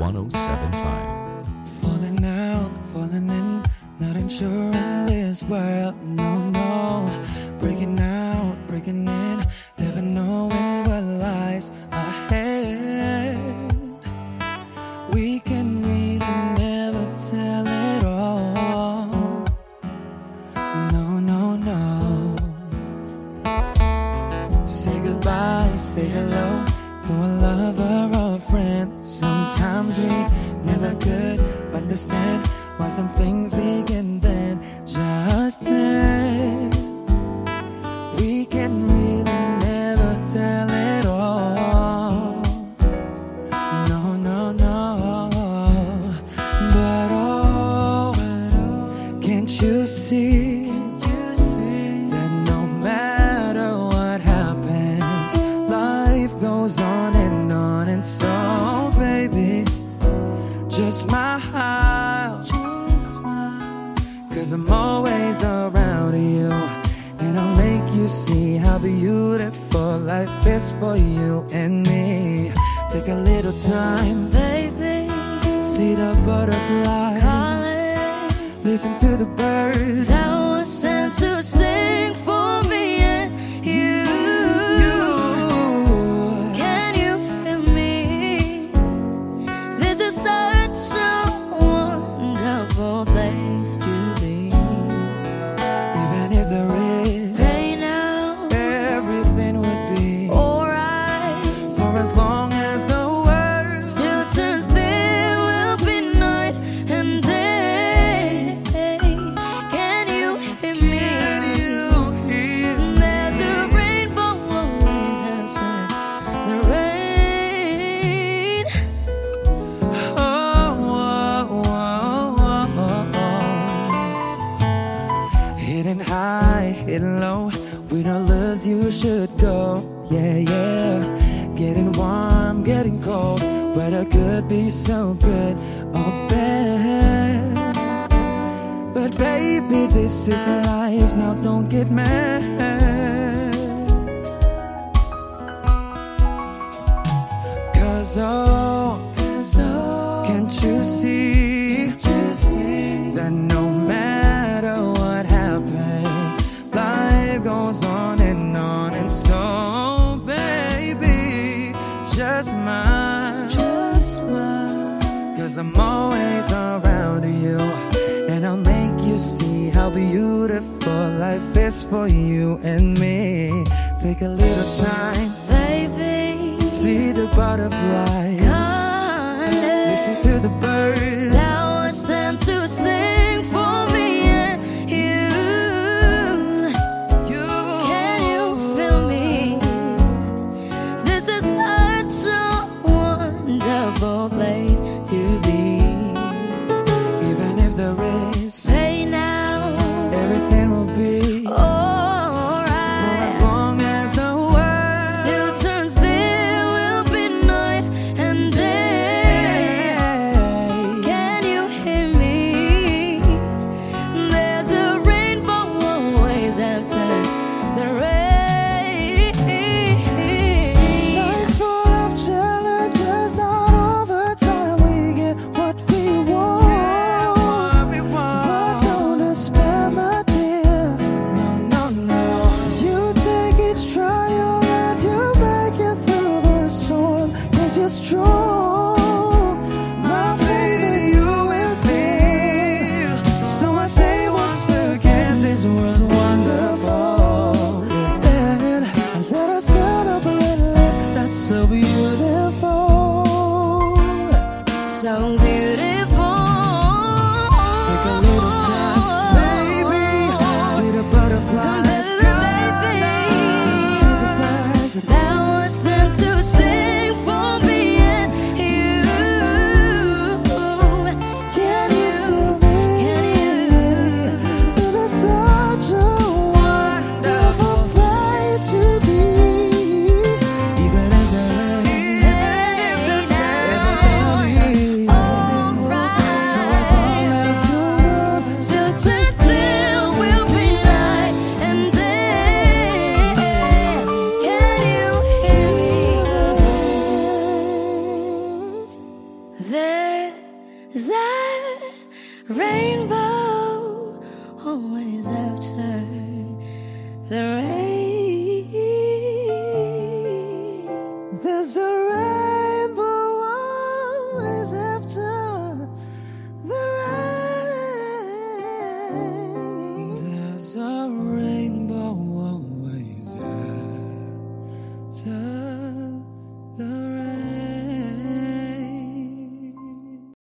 1075. Falling out, falling in, not ensuring this world, no, no. Breaking out, breaking in, never knowing what lies ahead. We can really never tell it all. No, no, no. Say goodbye, say hello We never could understand why some things begin then, just then. I'm always around you. And I'll make you see how beautiful life is for you and me. Take a little time, Baby, see the butterflies, calling. listen to the birds. We you should go. Yeah yeah. Getting warm getting cold. Weather could be so good. Or bad But baby, this is life. Now don't get mad. Cause oh, just smile. Cause I'm always around you. And I'll make you see how beautiful life is for you and me. Take a little time, Baby, see the butterflies, listen to the birds. There's a rainbow always after the rain. There's a